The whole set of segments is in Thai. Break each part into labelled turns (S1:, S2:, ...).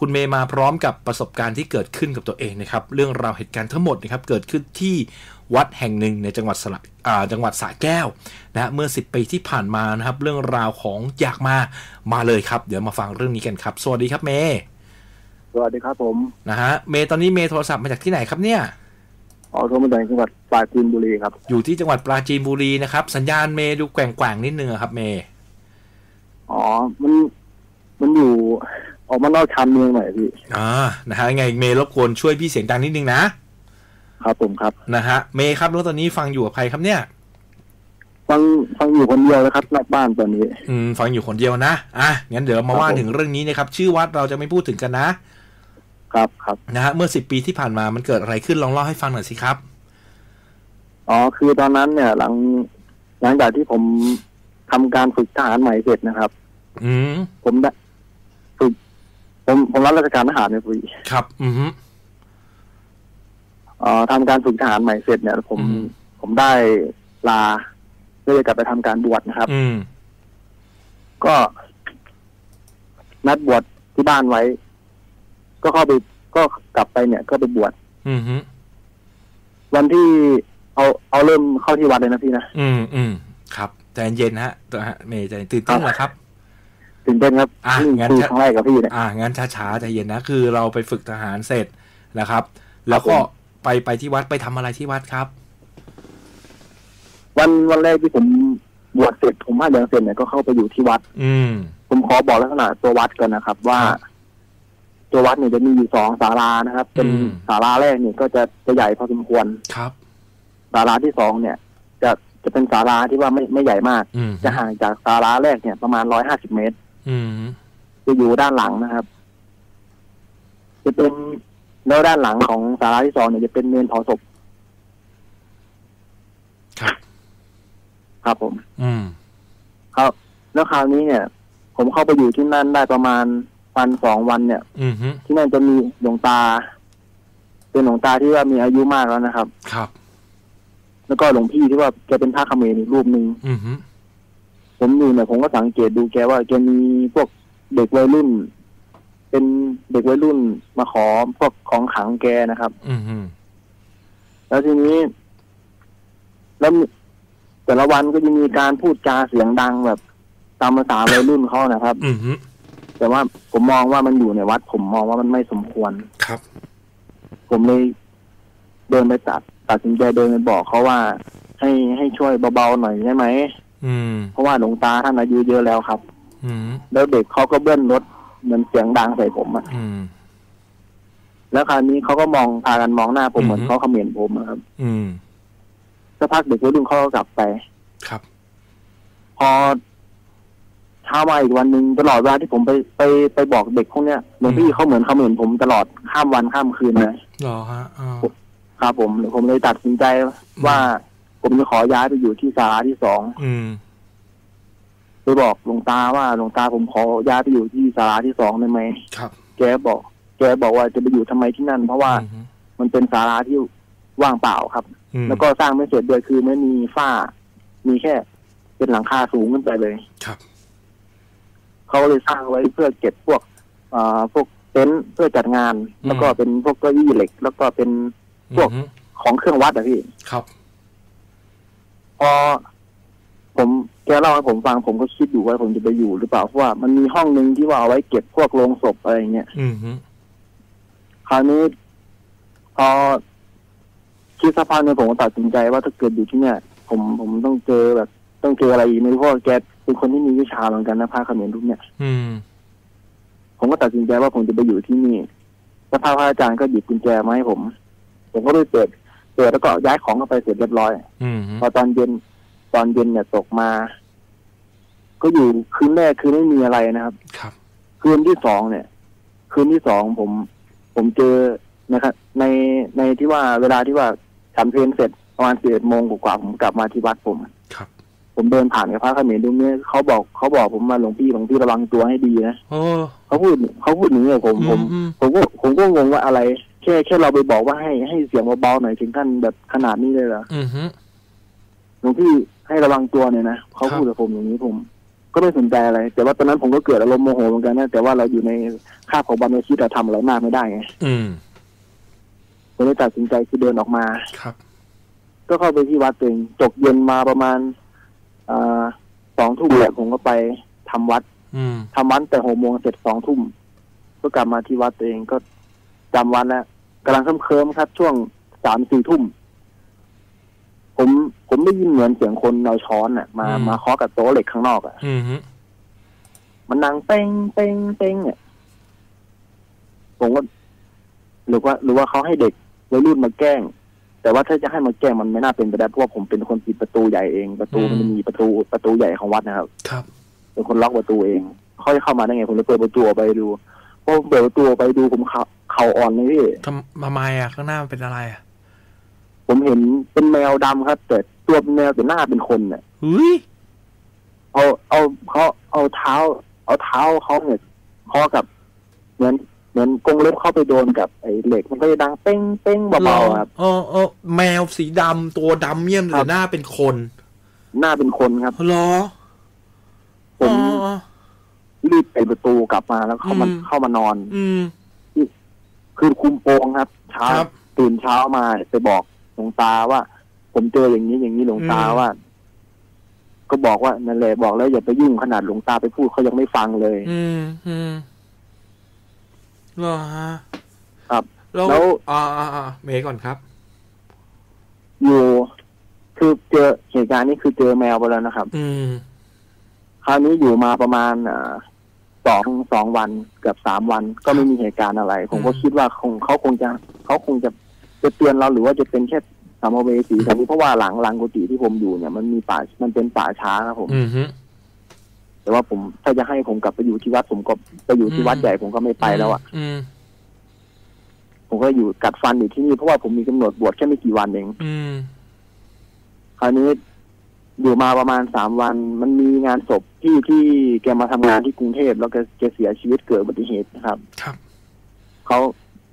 S1: คุณเมย์มาพร้อมกับประสบการณ์ที่เกิดขึ้นกับตัวเองนะครับ เรื่องราวเหตุการณ์ทั้งหมดนะครับเกิดขึ้นที่วัดแห่งหนึ่งในจังหวัดสระอ่าจังหวัดสระแก้วนะฮะเมื่อ 10 ปีที่ผ่านมานะครับ เรื่องราวของอยากมามาเลยครับ เดี๋ยวมาฟังเรื่องนี้กันครับ สวัสดีครับเมย์
S2: สวัสดีครับผม
S1: นะฮะเมย์ตอนนี้เมย์โทรศัพท์มาจากที่ไหนครับเนี่ย
S2: ออโทรมาจากจังหวัดปราจีนบุรีครับ
S1: อยู่ที่จังหวัดปราจีนบุรีนะครับ สัญญาณเมย์ดูแกว่งๆนิดนึงอะครับ เมย์
S2: อ๋อมันมันอยู่ ออกมานอกชานเมืองหน่อยพี่
S1: อ่านะฮะไงเมย์รบกวนช่วยพี่เสียงดังนิดนึงนะครับ
S2: ผมครับ
S1: นะฮะเมย์ครับแล้วตอนนี้ฟังอยู่กับใครครับเนี่ย
S2: ฟังฟังอยู่คนเดียวนะครับนอกบ้านตอนนี้
S1: อืมฟังอยู่คนเดียวนะอะงั้นเดี๋ยวเรามาว่า
S2: ครับผม
S1: ถึงเรื่องนี้นะครับ ชื่อวัดเราจะไม่พูดถึงกันนะ
S2: ครับครับ
S1: นะฮะเมื่อสิบปีที่ผ่านมามันเกิดอะไรขึ้นลองเล่าให้ฟังหน่อยสิครับ
S2: อ๋อคือตอนนั้นเนี่ย หลังหลังจากที่ผมทำการฝึกทหารใหม่เสร็จนะครับ
S1: อืม
S2: ผมได้ฝึก ผมผมรับราชการทหารเนี่ยพี่
S1: ครับ อืมฮึ
S2: เอ่อทำการฝึกทหารใหม่เสร็จเนี่ย ผม
S1: อืม
S2: ผมได้ลาเพื่อจะกลับไปทำการบวชนะครับ
S1: อืม
S2: ก็นัดบวชที่บ้านไว้ ก็เข้าไปก็กลับไปเนี่ยก็ไปบวช
S1: อืมฮึ
S2: วันที่เอาเอาเริ่มเข้าที่วัดเลยนะพี่นะ
S1: อืมอืมครับใจเย็นๆนะฮะตัวฮะเมย์ใจตื่นเต้นเหรอครับ
S2: ตื่นเต้นครับ
S1: อะ
S2: นี่
S1: งั้น
S2: คือ
S1: จะ
S2: ครั้งแรกกับพี่เนี่ย
S1: อ่างั้นช้าๆใจเย็นนะคือเราไปฝึกทหารเสร็จนะครับ แล้วก็
S2: ผม
S1: ไปไปที่วัดไปทำอะไรที่วัดครับ
S2: วันวันแรกที่ผมบวชเสร็จผมห้าเดือนเสร็จเนี่ยก็เข้าไปอยู่ที่วัด
S1: อืม
S2: ผมขอบอกลักษณะตัววัดก่อนนะครับ ว่า
S1: ครับ
S2: ตัววัดเนี่ยจะมีอยู่สองศาลานะครับ เป็น
S1: อืม
S2: ศาลาแรกเนี่ยก็จะจะใหญ่พอสมควร
S1: ครับ
S2: ศาลาที่สองเนี่ย จะจะเป็นศาลาที่ว่าไม่ไม่ใหญ่มาก
S1: อืม
S2: จะห่างจากศาลาแรกเนี่ยประมาณร้อยห้าสิบเมตร
S1: อืม
S2: จะอยู่ด้านหลังนะครับ จะเป็นแล้วด้านหลังของศาลาที่สองเนี่ยจะเป็นเมนเผาศพ
S1: ครับ
S2: ครับผม
S1: อืม
S2: ครับ แล้วคราวนี้เนี่ย ผมเข้าไปอยู่ที่นั่นได้ประมาณวันสองวันเนี่ย
S1: อืมฮึ
S2: ที่นั่นจะมีหลวงตา เป็นหลวงตาที่ว่ามีอายุมากแล้วนะครับ
S1: ครับ
S2: แล้วก็หลวงพี่ที่ว่าแกเป็นพระเขมรอีกรูปหนึ่ง
S1: อืมฮึ
S2: ผมอยู่เนี่ยผมก็สังเกตดูแกว่าแกมีพวกเด็กวัยรุ่น เป็นเด็กวัยรุ่นมาขอพวกของขลังแกนะครับ
S1: อืมฮึ
S2: แล้วทีนี้ แล้วมีแต่ละวันก็จะมีการพูดจาเสียงดังแบบ ตามภาษาวัยรุ่นเขานะครับ
S1: อืมฮึ
S2: แต่ว่าผมมองว่ามันอยู่ในวัด ผมมองว่ามันไม่สมควร
S1: ครับ
S2: ผมเลยเดินไปตัดตัดสินใจเดินไปบอกเขาว่า ให้ให้ช่วยเบาๆหน่อยได้ไหม
S1: อืม
S2: เพราะว่าหลวงตาท่านอายุเยอะแล้วครับ
S1: อืม
S2: แล้วเด็กเขาก็เบิ้ลรถเหมือนเสียงดังใส่ผมอะ
S1: อืม
S2: แล้วคราวนี้เขาก็มองพากันมองหน้าผม
S1: อืม
S2: เหมือนเขาเขม่นผมอะครับ
S1: อืม
S2: สักพักเด็กวัยรุ่นเขาก็กลับไป
S1: ครับ
S2: พอเช้ามาอีกวันหนึ่งตลอดเวลาที่ผมไปไปไปบอกเด็กพวกเนี้ยหลวงพี่เขาเหมือนเขาเหมือนผมตลอดข้ามวันข้ามคืนเลย
S1: เหรอฮะอ๋อ
S2: ครับผมผมเลยตัดสินใจว่า ผมจะขอย้ายไปอยู่ที่ศาลาที่สอง
S1: อืม
S2: ไปบอกหลวงตาว่าหลวงตาผมขอย้ายไปอยู่ที่ศาลาที่สองได้ไหม
S1: ครับ
S2: แกบอก แกบอกว่าจะไปอยู่ทำไมที่นั่น เพราะว่า
S1: อืม
S2: มันเป็นศาลาที่ว่างเปล่าครับ
S1: อืม
S2: แล้วก็สร้างไม่เสร็จด้วยคือไม่มีฝ้า มีแค่ เป็นหลังคาสูงขึ้นไปเลย
S1: ครับ
S2: เขาเลยสร้างไว้เพื่อเก็บพวกอ่าพวกเต็นท์เพื่อจัดงาน แล้วก็เป็นพวกเก้าอี้เหล็ก แล้วก็เป็น พวก
S1: อืม
S2: ของเครื่องวัดอะพี่
S1: ครับ
S2: พอผมแกเล่าให้ผมฟังผมก็คิดอยู่ว่าผมจะไปอยู่หรือเปล่าเพราะว่ามันมีห้องหนึ่งที่ว่าเอาไว้เก็บพวกโลงศพอะไรอย่างเงี้ย
S1: อืมฮึ
S2: คราวนี้พอคิดสักพักหนึงผมก็ตัดสินใจว่าถ้าเกิดอยู่ที่เนี่ย ผมผมต้องเจอแบบ ต้องเจออะไรอีกไม่รู้เพราะว่าแกเป็นคนที่มีวิชาเหมือนกันนะพระเขมรทุกเนี่ย
S1: อืม
S2: ผมก็ตัดสินใจว่าผมจะไปอยู่ที่นี่แล้วพระอาจารย์ก็หยิบกุญแจมาให้ผม ผมก็เลยเปิด เปิดแล้วก็ย้ายของเข้าไปเสร็จเรียบร้อย
S1: อืมฮึ
S2: พอตอนเย็นตอนเย็นเนี่ยตกมา ก็อยู่คืนแรกคือไม่มีอะไรนะครับ
S1: ครับ
S2: คืนที่สองเนี่ย คืนที่สองผม ผมเจอนะครับในในที่ว่าเวลาที่ว่าฉันเพลนเสร็จประมาณสิบเอ็ดโมงกว่าๆผมกลับมาที่วัดผม
S1: ครับ
S2: ผมเดินผ่านกับพระเขมรตรงนี้เขาบอกเขาบอกผมมาหลวงพี่หลวงพี่ระวังตัวให้ดีนะ
S1: โอ้
S2: เขาพูดเขาพูดอย่างนี้กับผมผม
S1: อืม
S2: ผมก็ผมก็งงว่าอะไรแค่แค่เราไปบอกว่าให้ให้เสียงเบาๆหน่อยถึงขั้นแบบขนาดนี้เลยเหรอ
S1: อืมฮึ
S2: หลวงพี่ให้ระวังตัวเนี่ยนะเขา
S1: ครับ
S2: พูดกับผมอย่างนี้ผม ก็ไม่สนใจอะไร แต่ว่าตอนนั้นผมก็เกิดอารมณ์โมโหเหมือนกันนะแต่ว่าเราอยู่ในคาบของบรรพชิตเราทำอะไรมากไม่ได้ไง
S1: อืม
S2: ผมเลยตัดสินใจคือเดินออกมา
S1: ครับ
S2: ก็เข้าไปที่วัดตัวเองตกเย็นมาประมาณอ่าสองทุ่มแหละผมก็ไปทำวัด
S1: อืม
S2: ทำวัดแต่หกโมงเสร็จสองทุ่มก็กลับมาที่วัดตัวเองก็จำวัดแล้ว กำลังเคลิ้มๆครับ ช่วงสามสี่ทุ่ม ผมผมได้ยินเหมือนเสียงคนเอาช้อนอะ มามาเคาะกับโต๊ะเหล็กข้างนอกอะ
S1: อืมฮึ
S2: มันดังเป้งเป้งเป้งเนี่ยผมก็หรือว่า หรือว่าเขาให้เด็กวัยรุ่นมาแกล้ง แต่ว่าถ้าจะให้มาแกล้งมันไม่น่าเป็นไปได้เพราะว่าผมเป็นคนปิดประตูใหญ่เองประตูมันจะมีประตูประตูใหญ่ของวัดนะครับ
S1: ครับ
S2: เป็นคนล็อกประตูเองเขาจะเข้ามาได้ไงผมเลยเปิดประตูออกไปดูพอผมเปิดประตูออกไปดูผมเข่าเข่าอ่อนเลยพี่
S1: ทำทำไมอะข้างหน้ามันเป็นอะไรอะ
S2: ผมเห็นเป็นแมวดำครับ แต่ตัวเป็นแมวแต่หน้าเป็นคนเนี่ย
S1: เฮ้ย
S2: เอาเอาเขาเอาเท้า เอาเท้าเขาเนี่ยเคาะกับเหมือนเหมือนกรงเล็บเข้าไปโดนกับไอ้เหล็กมันก็จะดังเป้งเป้งเบาๆครับ
S1: เออเออแมวสีดำตัวดำเมี่ยม
S2: ครั
S1: แต่
S2: บ
S1: หน้าเป็นคน
S2: หน้าเป็นคนครับ
S1: เหรอ
S2: ผม
S1: อ๋อ
S2: รีบไปดประตูกลับมาแล้วเข้ามา
S1: อืม
S2: เข้ามานอน
S1: อืม
S2: คือคุมโปงครับ เช้า
S1: ครับ
S2: ตื่นเช้ามาไปบอกหลวงตาว่า ผมเจออย่างนี้อย่างนี้หลวงตา
S1: อืม
S2: ว่า ก็บอกว่านั่นแหละบอกแล้วอย่าไปยุ่งขนาดหลวงตาไปพูดเขายังไม่ฟังเลย
S1: อืมอืมเหรอฮะ
S2: ครับ
S1: แล้ว
S2: แล้ว
S1: อ่าอ่าอ่าเมย์ก่อนครับ
S2: อยู่คือเจอเหตุการณ์นี้คือเจอแมวไปแล้วนะครับ
S1: อืม
S2: คราวนี้อยู่มาประมาณอ่าส องสองวันเกือบสามวันก็ไม่มีเหตุการณ์อะไร ผมก็
S1: อืม
S2: คิดว่าคงเขาคงจะเขาคงจะจะเตือนเราหรือว่าจะเป็นแค่สามภเวสีแต่นี้เพราะว่าหลังหลังกุฏิที่ผมอยู่เนี่ยมันมีป่ามันเป็นป่าช้าครับผม
S1: อืมฮึ
S2: แต่ว่าผมถ้าจะให้ผมกลับไปอยู่ที่วัดผมก็ไปอยู่ที่วัดใหญ่ผมก็ไม่ไปแล้วอะ
S1: อืม
S2: ผมก็อยู่กัดฟันอยู่ที่นี่เพราะว่าผมมีกำหนดบวชแค่ไม่กี่วันเอง
S1: อืม
S2: คราวนี้ อยู่มาประมาณสามวัน มันมีงานศพที่ที่แกมาทำงานที่กรุงเทพแล้วแกแกเสียชีวิตเกิดอุบัติเหตุนะครับ
S1: ครับ
S2: เขา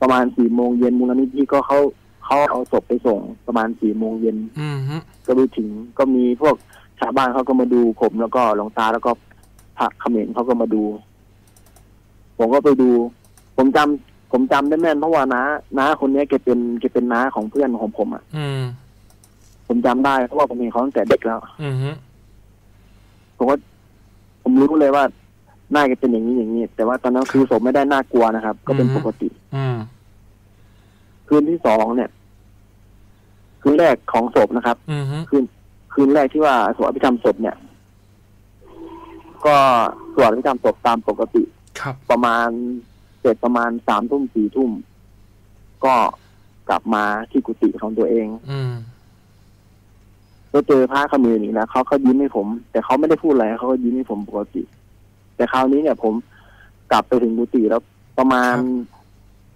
S2: ประมาณสี่โมงเย็นมูลนิธิก็เขาเขาเอาศพไปส่งประมาณสี่โมงเย็น
S1: อืมฮึ
S2: ก็ไปถึงก็มีพวกชาวบ้านเขาก็มาดูผมแล้วก็หลวงตาแล้วก็พระเขมรเขาก็มาดู ผมก็ไปดู ผมจำผมจำได้แม่นเพราะว่าน้าน้าคนเนี้ยแกเป็นแกเป็นน้าของเพื่อนของผมอะ
S1: อืม
S2: ผมจำได้เพราะว่าผมเห็นเขาตั้งแต่เด็กแล้ว
S1: อืมฮึ
S2: ผมก็ผมรู้เลยว่าหน้าแกเป็นอย่างนี้อย่างนี้ แต่ว่าตอนนั้นคือศพไม่ได้น่ากลัวนะครับ ก็เป็นปกติ
S1: อืม
S2: คืนที่สองเนี่ย คืนแรกของศพนะครับ
S1: อืมฮึ
S2: คืนคืนแรกที่ว่าสวดอภิธรรมศพเนี่ย ก็สวดอภิธรรมศพตามปกติ
S1: ครับ
S2: ประมาณเสร็จประมาณสามทุ่มสี่ทุ่ม ก็กลับมาที่กุฏิของตัวเอง
S1: อืม
S2: ก็เจอพระเขมรอีกแล้วเขาเขายิ้มให้ผม แต่เขาไม่ได้พูดอะไรเขาก็ยิ้มให้ผมปกติ แต่คราวนี้เนี่ย ผมกลับไปถึงกุฏิแล้วประมาณ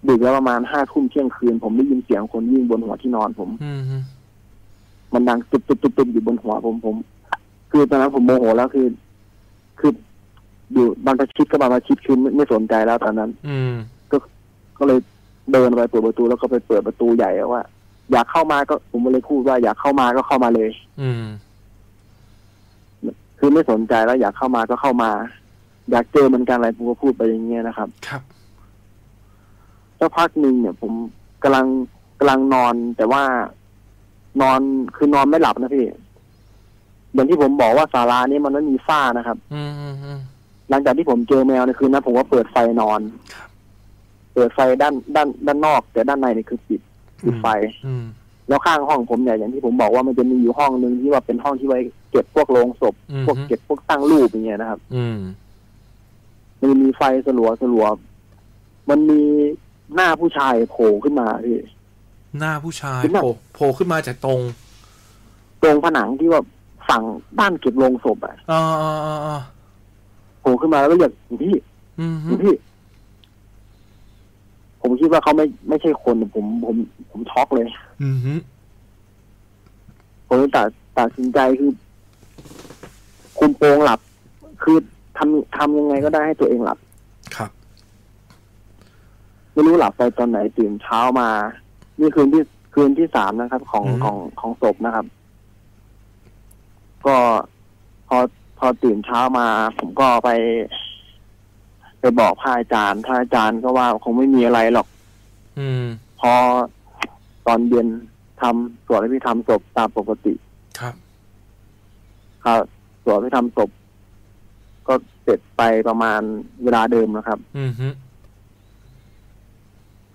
S2: ดึกแล้วประมาณห้าทุ่มเที่ยงคืน ผมได้ยินเสียงคนวิ่งบนหัวที่นอนผม
S1: อืมฮึ
S2: มันดังตุบตุบตุบตุบอยู่บนหัวผมผม คือตอนนั้นผมโมโหแล้วคือ คืออยู่บรรพชิตก็บรรพชิตคือไม่ไม่สนใจแล้วตอนนั้น
S1: อืม
S2: ก็เลยเดินไปเปิดประตูแล้วก็ไปเปิดประตูใหญ่ว่า อยากเข้ามาก็ผมก็เลยพูดว่าอยากเข้ามาก็เข้ามาเลย
S1: อืม
S2: คือไม่สนใจแล้วอยากเข้ามาก็เข้ามา อยากเจอเหมือนกันอะไรผมก็พูดไปอย่างเงี้ยนะครับ
S1: ครับ
S2: สักพักหนึ่งเนี่ย ผมกำลังกำลังนอน แต่ว่านอนคือนอนไม่หลับนะพี่อย่างที่ผมบอกว่าศาลานี้มันไม่มีฝ้านะครับ
S1: อืมอืมอืม
S2: หลังจากที่ผมเจอแมวในคืนนั้นผมก็เปิดไฟนอน
S1: ครับ
S2: เปิดไฟด้านด้านด้านนอก แต่ด้านในนี่คือปิด ปิดไฟ
S1: อืม
S2: แล้วข้างห้องผมเนี่ยอย่างที่ผมบอกว่ามันจะมีอยู่ห้องหนึ่งที่ว่าเป็นห้องที่ไว้เก็บพวกโลงศพ
S1: อืม
S2: พวกเก็บพวกตั้งรูปอย่างเงี้ยนะครับ
S1: อืม
S2: มันจะมีไฟสลัวสลัวมันมีหน้าผู้ชายโผล่ขึ้นมาพี่
S1: หน้าผู้ชาย
S2: ขึ้นมา
S1: โผล่โผล่ขึ้นมาจากตรง
S2: ตรงผนังที่ว่าฝั่งด้านเก็บโลงศพอะ
S1: อ่าอ่าอ่าอ่า
S2: โผล่ขึ้นมาแล้วก็เรียกหลวงพี่
S1: อืม
S2: ห
S1: ฮึ
S2: ลวงพี่ ผมคิดว่าเขาไม่ไม่ใช่คนผมผมผมช็อกเลย
S1: อืมฮึ
S2: ผมเลยตัดตัดสินใจคือคุมโปงหลับ คือทำทำยังไงก็ได้ให้ตัวเองหลับ
S1: ครับ
S2: ไม่รู้หลับไปตอนไหนตื่นเช้ามา นี่คืนที่คืนที่สามนะครับ ของของของศพนะครับ ก็พอพพอตื่นเช้ามา ผมก็ไป ไปบอกพระอาจารย์พระอาจารย์ก็ว่าคงไม่มีอะไรหรอก
S1: อืม
S2: พอตอนเย็นทำสวดพิธรรมศพตามปกติ
S1: ครับ
S2: ครับสวดพิธรรมศพก็เสร็จไปประมาณเวลาเดิมนะครับ
S1: อืมฮึ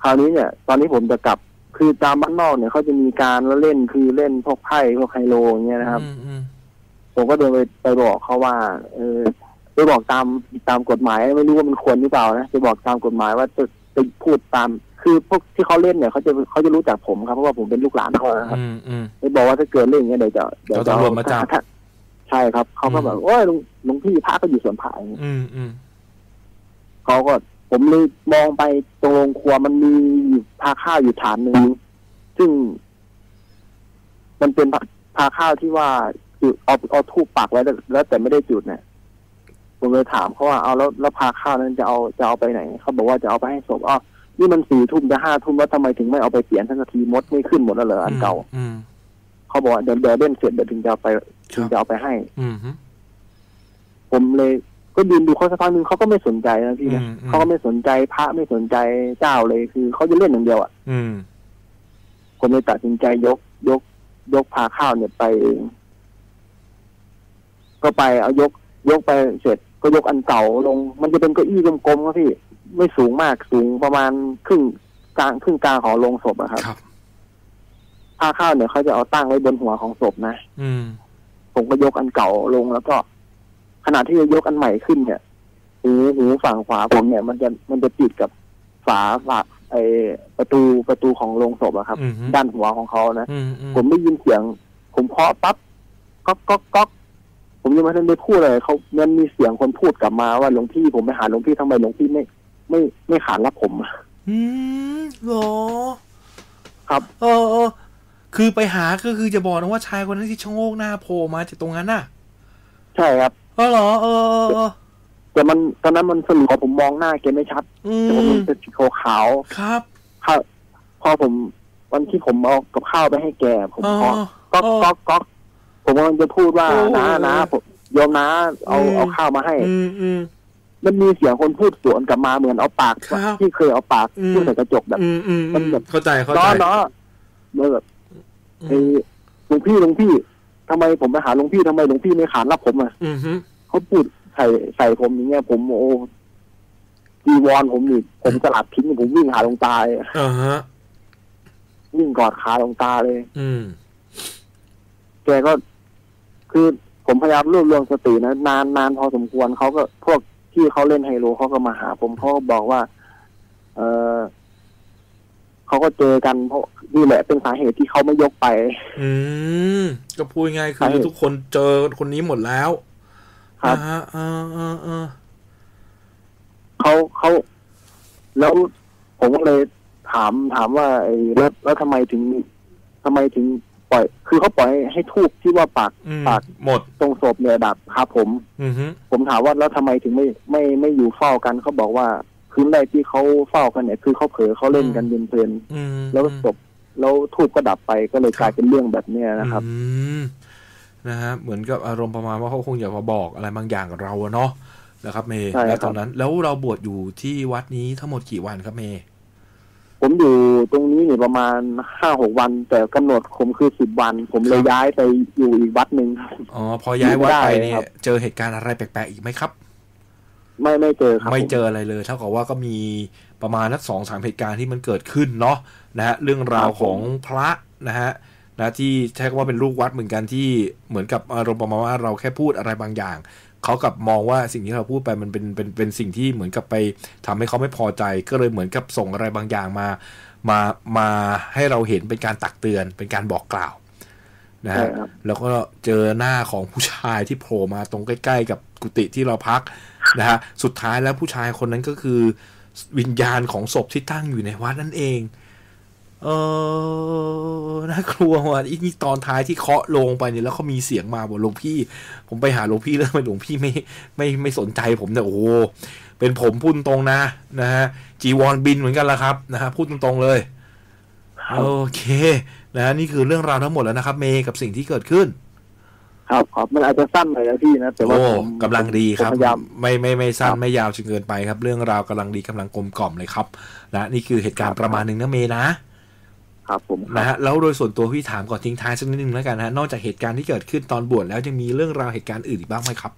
S2: คราวนี้เนี่ย ตอนนี้ผมจะกลับคือตามบ้านนอกเนี่ยเขาจะมีการเล่นคือเล่นพวกไพ่พวกไฮโลอย่างเงี้ยนะครับ
S1: อืมอืม
S2: ผมก็เดินไปไปบอกเขาว่า เออ ไปบอกตามตามกฎหมาย ไม่รู้ว่ามันควรหรือเปล่านะไปบอกตามกฎหมายว่าจะจะพูดตาม คือพวกที่เขาเล่นเนี่ยเขาจะเขาจะรู้จักผมครับเพราะว่าผมเป็นลูกหลานเขานะครับ
S1: อืมอืม
S2: ไปบอกว่าถ้าเกิดเรื่องอย่างเงี้ยเดี๋ยวจะเดี๋ยว
S1: เดี๋ยวตำรวจมาจับ
S2: ถ้ใช่ครับเขาก็แบบโอ้ยหลวงหลวงพี่พระก็อยู่สวนผาอย่างเงี้ย
S1: อืมอืม
S2: เขาก็ผมเลยมองไปตรงโรงครัวมันมีอยู่พาข้าวอยู่ฐานหนึ่งซึ่ง มันเป็นพาพาข้าวที่ว่าจุดเอาเอาทูบปักไว้แล้วแล้วแต่ไม่ได้จุดเนี่ย ผมเลยถามเขาว่าเอาแล้วแล้วพาข้าวนั้นจะเอาจะเอาไปไหนเขาบอกว่าจะเอาไปให้ศพอ๋อนี่มันสี่ทุ่มจะห้าทุ่มแล้วทำไมถึงไม่เอาไปเปลี่ยนทันทีมดไม่ขึ้นหมดแล้วเหรออันเก่า
S1: อืม
S2: เขาบอกว่าเดี๋ยวเดี๋ยวเล่นเสร็จเดี๋ยวถึงจะเอาไป
S1: ค
S2: ถึ
S1: รั
S2: ง
S1: บ
S2: จะเอาไปให้
S1: อืมฮึ
S2: ผมเลยก็ยืนดูเขาสักพักหนึ่งเขาก็ไม่สนใจนะพี่
S1: อื
S2: นะ
S1: มอืม
S2: เขาก็ไม่สนใจพระไม่สนใจเจ้าเลยคือเขาจะเล่นอย่างเดียวอะ
S1: อืม
S2: ผมเลยตัดสินใจยก ยก ยกพาข้าวเนี่ยไปเองก็ไปเอายก ยกไปเสร็จก็ยกอันเก่าลง มันจะเป็นเก้าอี้กลมๆครับพี่ไม่สูงมากสูงประมาณครึ่งกลางครึ่งกลางของโรงศพอะครับ
S1: ครับ
S2: พาข้าวเนี่ยเขาจะเอาตั้งไว้บนหัวของศพนะ
S1: อืม
S2: ผมก็ยกอันเก่าลงแล้วก็ขณะที่จะยกอันใหม่ขึ้นเนี่ยหูหูฝั่งขวาผมเนี่ย มันจะมันจะติดกับฝาฝาไอประตูประตูของโรงศพอะครับ
S1: อืมฮึ
S2: ด้านหัวของเขานะ
S1: อืมอืม
S2: ผมได้ยินเสียง ผมเคาะปั๊บก๊อกก๊อกก๊อก ผมยังไม่ทันได้พูดเลยเขามันมีเสียงคนพูดกลับมาว่าหลวงพี่ผมไปหาหลวงพี่ทำไมหลวงพี่ไม่ ไม่ไม่ขานรับผมอะ
S1: อืมเหรอ
S2: ครับ
S1: เออเออคือไปหาก็คือจะบอกนะว่าชายคนนั้นที่ชะโงกหน้าโผล่มาจากตรงนั้นน่ะ
S2: ใช่ครับ
S1: เออเหรอเออเออเออ
S2: แต่มันตอนนั้นมันสลัวผมมองหน้าแกไม่ชัด
S1: อื
S2: แต่ผม
S1: ม
S2: มันเป็นสีขาว
S1: ครับ
S2: ๆข้าวพอผมวันที่ผมเอากับข้าวไปให้แกผม
S1: อ๋อ
S2: เคาะก๊อกก๊อกก๊อก ผมกำลังจะพูดว่า
S1: โอ้
S2: นะนะผมโยมนะเอา
S1: อืม
S2: เอาข้าวมาให้
S1: อืมอืม
S2: มันมีเสียงคนพูดสวนกลับมาเหมือนเอาปาก
S1: ครับ
S2: ที่เคยเอาปาก
S1: อืม
S2: พูดใส่กระจกแบบ
S1: อืมอืม
S2: มันแบบ
S1: เข้าใจเข้า
S2: เนาะ
S1: ใจ
S2: เนาะเมื่อแบบ
S1: อื
S2: ไอ้
S1: ม
S2: หลวงพี่หลวงพี่ทำไมผมไปหาหลวงพี่ทำไมหลวงพี่ไม่ขานรับผมอะ
S1: อืมฮึ
S2: เขาพูดใส่ใส่ผมอย่างเงี้ย ผมโอ้จีวรผมนี่ผมสลัดทิ้งผมวิ่งหาหลวงตาเลย
S1: อ่าฮะ
S2: วิ่งกอดขาหลวงตาเลย
S1: อืม
S2: แกก็ คือผมพยายามรวบรวมสตินะนานนานพอสมควรเขาก็พวกที่เขาเล่นไฮโลเขาก็มาหา ผมเขาก็บอกว่า เออเขาก็เจอกันเพราะนี่แหละเป็นสาเหตุที่เขาไม่ยกไป
S1: อืมก็พูดง่ายๆ
S2: ใช่
S1: คือทุกคนเจอคนนี้หมดแล้ว
S2: ครับ
S1: อ่าฮะอ่าอ่าอ่า
S2: เขาเขาแล้วผมก็เลยถามถามว่าไอ้แล้วแล้วทำไมถึงทำไมถึง ปล่อย คือเขาปล่อยให้ทูบที่ว่าปาก
S1: อืม
S2: ปาก
S1: หมด
S2: ตรงศพเนี่ยดับครับผม
S1: อืมฮึ
S2: ผมถามว่าแล้วทำไมถึงไม่ไม่ไม่อยู่เฝ้ากันเขาบอกว่าคืนแรกที่เขาเฝ้ากันเนี่ยคือเขาเผลอเขาเล่นกันเพลิน
S1: อืม
S2: ๆแล้วศพแล้วทูบก็ดับไปก็เลยกลายเป็นเรื่องแบบเนี้ยนะครับ
S1: อืมนะฮะเหมือนกับอารมณ์ประมาณว่าเขาคงอยากมาบอกอะไรบางอย่างกับเราอะเนาะนะครับเมย์
S2: ใช่ครับ
S1: แล้วตอนนั้นแล้วเราบวชอยู่ที่วัดนี้ทั้งหมดกี่วันครับเมย์
S2: ผมอยู่ตรงนี้เนี่ยประมาณห้าหกวัน แต่กำหนดผมคือสิบวัน ผมเลยย้ายไปอยู่อีกวัดหนึ่งครับ
S1: อ๋อพอย้ายวัดไปเนี่
S2: ครั
S1: ย
S2: บ
S1: เจอเหตุการณ์อะไรแปลกๆอีกไหมครับ
S2: ไม่ไม่เจอครับ
S1: ไม่
S2: ผม
S1: เจออะไรเลยเท่ากับว่าก็มีประมาณนักสองสามเหตุการณ์ที่มันเกิดขึ้นเนาะนะฮะเรื่องราวของพระนะฮะนะที่ใช้คำว่าเป็นลูกวัดเหมือนกันที่เหมือนกับอารมณ์ประมาณว่าเราแค่พูดอะไรบางอย่าง เขากลับมองว่าสิ่งที่เราพูดไปมันเป็นเป็นเป็นสิ่งที่เหมือนกับไปทำให้เขาไม่พอใจ ก็เลยเหมือนกับส่งอะไรบางอย่างมา มามาให้เราเห็นเป็นการตักเตือน เป็นการบอกกล่าวนะ
S2: ใช่
S1: ฮะ
S2: ครับ
S1: แล้วก็เจอหน้าของผู้ชายที่โผล่มาตรงใกล้ ๆ กับกุฏิที่เราพักนะฮะสุดท้ายแล้วผู้ชายคนนั้นก็คือวิญญาณของศพที่ตั้งอยู่ในวัดนั่นเอง เออน่ากลัวว่ะอีนี่ตอนท้ายที่เคาะลงไปเนี่ยแล้วเขามีเสียงมาบอกหลวงพี่ ผมไปหาหลวงพี่แล้วทำไมหลวงพี่ไม่ไม่ไม่สนใจผมเนี่ยโอ้โหเป็นผมพูดตรงนะนะฮะจีวอนบินเหมือนกันละครับนะฮะพูดตรงๆเลย
S2: ครับ
S1: โอเคนะนี่คือเรื่องราวทั้งหมดแล้วนะครับ เมย์กับสิ่งที่เกิดขึ้น
S2: ครับครับมันอาจจะสั้นหน่อยนะพี่นะแต่ว่า
S1: โอ้
S2: ผม
S1: กำลังดีครับ
S2: ผมพยายาม
S1: ไม่ไม่ไม่สั้น
S2: ครับ
S1: ไม่ยาวจนเกินไปครับ เรื่องราวกำลังดีกำลังกลมกล่อมเลยครับนะนี่คือเหตุการณ์ประมาณหนึ่งนะเมย์นะ
S2: ครับผมครับ
S1: นะฮะแล้วโดยส่วนตัวพี่ถามก่อนทิ้งท้ายสักนิดนึงแล้วกันนะฮะนอกจากเหตุการณ์ที่เกิดขึ้นตอนบวชแล้วยังมีเรื่องราวเหตุการณ์อื่นอีกบ้างไหมครับ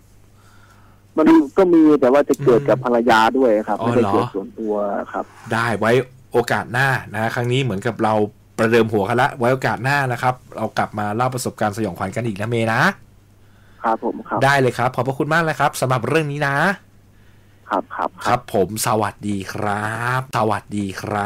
S2: มันก็มีแต่ว่าจะเกิดกับ
S1: อืม
S2: ภรรยาด้วยครับ
S1: อ๋อ
S2: ไม่ได้
S1: เหรอ
S2: เกิดส่วนตัวครับ
S1: ได้ไว้โอกาสหน้านะฮะครั้งนี้เหมือนกับเราประเดิมหัวกันละไว้โอกาสหน้านะครับ เรากลับมาเล่าประสบการณ์สยองขวัญกันอีกนะเมย์นะ
S2: ครับผมครับ
S1: ได้เลยครับขอบพระคุณมากเลยครับสำหรับเรื่องนี้นะ
S2: ครับครับ
S1: ครับผมสวัสดีครับ สวัสดีครับ